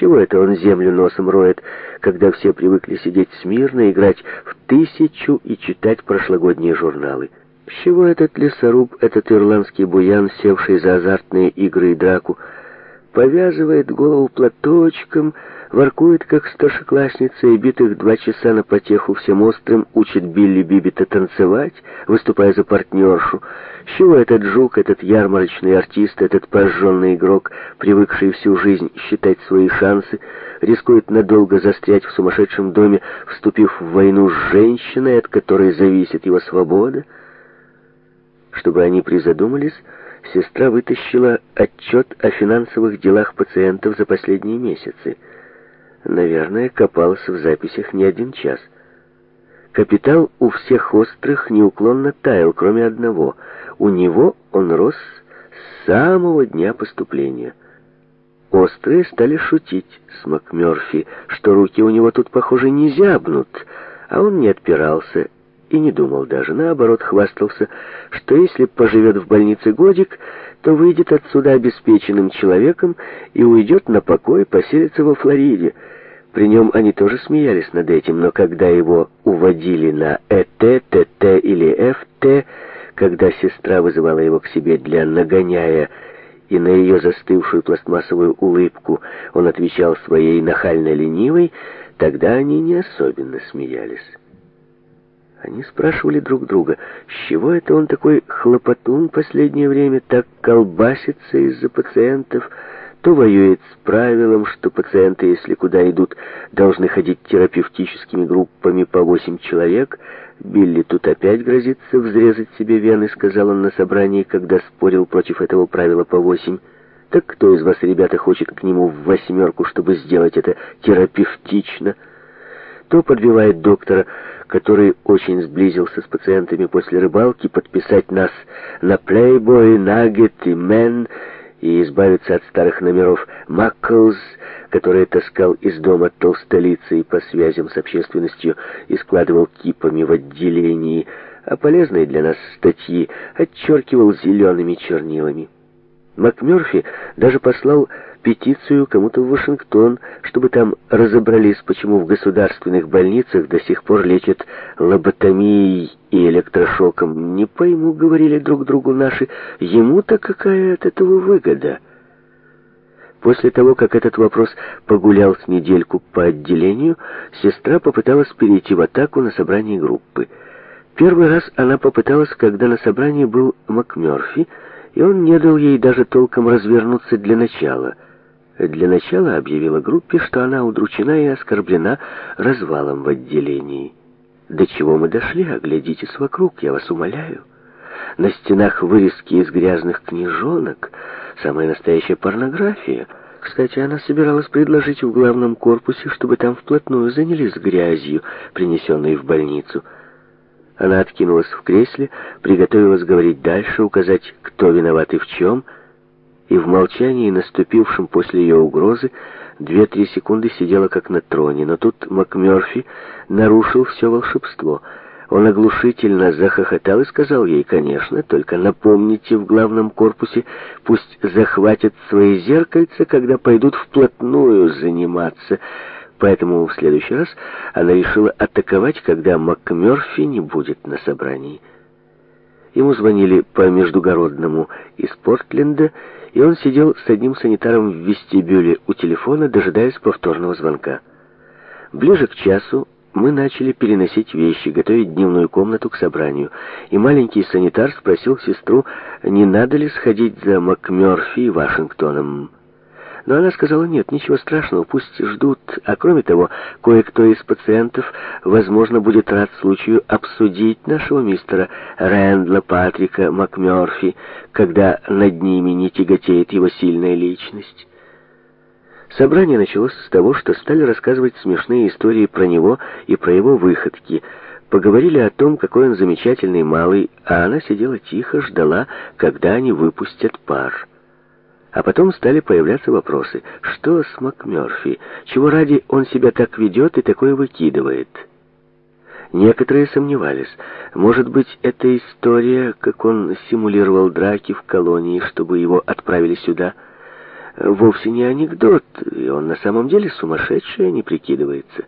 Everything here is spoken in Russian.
Чего это он землю носом роет, когда все привыкли сидеть смирно, играть в тысячу и читать прошлогодние журналы? С чего этот лесоруб, этот ирландский буян, севший за азартные игры и драку, повязывает голову платочком, воркует, как старшеклассница, и битых два часа на потеху всем острым учит Билли Бибита танцевать, выступая за партнершу. С чего этот жук, этот ярмарочный артист, этот пожженный игрок, привыкший всю жизнь считать свои шансы, рискует надолго застрять в сумасшедшем доме, вступив в войну с женщиной, от которой зависит его свобода? Чтобы они призадумались, сестра вытащила отчет о финансовых делах пациентов за последние месяцы — Наверное, копался в записях не один час. Капитал у всех острых неуклонно таял, кроме одного. У него он рос с самого дня поступления. Острые стали шутить с МакМёрфи, что руки у него тут, похоже, не зябнут, а он не отпирался и не думал даже. Наоборот, хвастался, что если поживет в больнице годик, то выйдет отсюда обеспеченным человеком и уйдет на покой, поселится во Флориде. При нем они тоже смеялись над этим, но когда его уводили на ЭТ, ТТ или ФТ, когда сестра вызывала его к себе для нагоняя, и на ее застывшую пластмассовую улыбку он отвечал своей нахально-ленивой, тогда они не особенно смеялись. Они спрашивали друг друга, с чего это он такой хлопотун последнее время, так колбасится из-за пациентов, то воюет с правилом, что пациенты, если куда идут, должны ходить терапевтическими группами по восемь человек. Билли тут опять грозится взрезать себе вены, сказал он на собрании, когда спорил против этого правила по восемь. Так кто из вас, ребята, хочет к нему в восьмерку, чтобы сделать это терапевтично? То подбивает доктора, который очень сблизился с пациентами после рыбалки, подписать нас на Playboy, Nugget и Men — и избавиться от старых номеров Макклз, которые таскал из дома толстолицей по связям с общественностью и складывал кипами в отделении, а полезные для нас статьи отчеркивал зелеными чернилами. МакМёрфи даже послал петицию кому-то в Вашингтон, чтобы там разобрались, почему в государственных больницах до сих пор лечат лоботомией и электрошоком. Не пойму, говорили друг другу наши, ему-то какая от этого выгода. После того, как этот вопрос погулял с недельку по отделению, сестра попыталась перейти в атаку на собрании группы. Первый раз она попыталась, когда на собрании был МакМёрфи, и он не дал ей даже толком развернуться для начала. Для начала объявила группе, что она удручена и оскорблена развалом в отделении. «До чего мы дошли? Оглядитесь вокруг, я вас умоляю». На стенах вырезки из грязных книжонок, самая настоящая порнография. Кстати, она собиралась предложить в главном корпусе, чтобы там вплотную занялись грязью, принесенной в больницу. Она откинулась в кресле, приготовилась говорить дальше, указать, кто виноват и в чем, и в молчании, наступившем после ее угрозы, две-три секунды сидела как на троне. Но тут МакМёрфи нарушил все волшебство. Он оглушительно захохотал и сказал ей, конечно, только напомните в главном корпусе, пусть захватят свои зеркальца, когда пойдут вплотную заниматься. Поэтому в следующий раз она решила атаковать, когда МакМёрфи не будет на собрании. Ему звонили по междугородному из Портленда, и он сидел с одним санитаром в вестибюле у телефона, дожидаясь повторного звонка. Ближе к часу мы начали переносить вещи, готовить дневную комнату к собранию, и маленький санитар спросил сестру, не надо ли сходить за МакМёрфи и Вашингтоном. Но она сказала, нет, ничего страшного, пусть ждут. А кроме того, кое-кто из пациентов, возможно, будет рад случаю обсудить нашего мистера Рэндла Патрика МакМёрфи, когда над ними не тяготеет его сильная личность. Собрание началось с того, что стали рассказывать смешные истории про него и про его выходки – поговорили о том, какой он замечательный малый, а она сидела тихо, ждала, когда они выпустят пар. А потом стали появляться вопросы. Что с МакМёрфи? Чего ради он себя так ведет и такое выкидывает? Некоторые сомневались. Может быть, эта история, как он симулировал драки в колонии, чтобы его отправили сюда, вовсе не анекдот, и он на самом деле сумасшедший, а не прикидывается.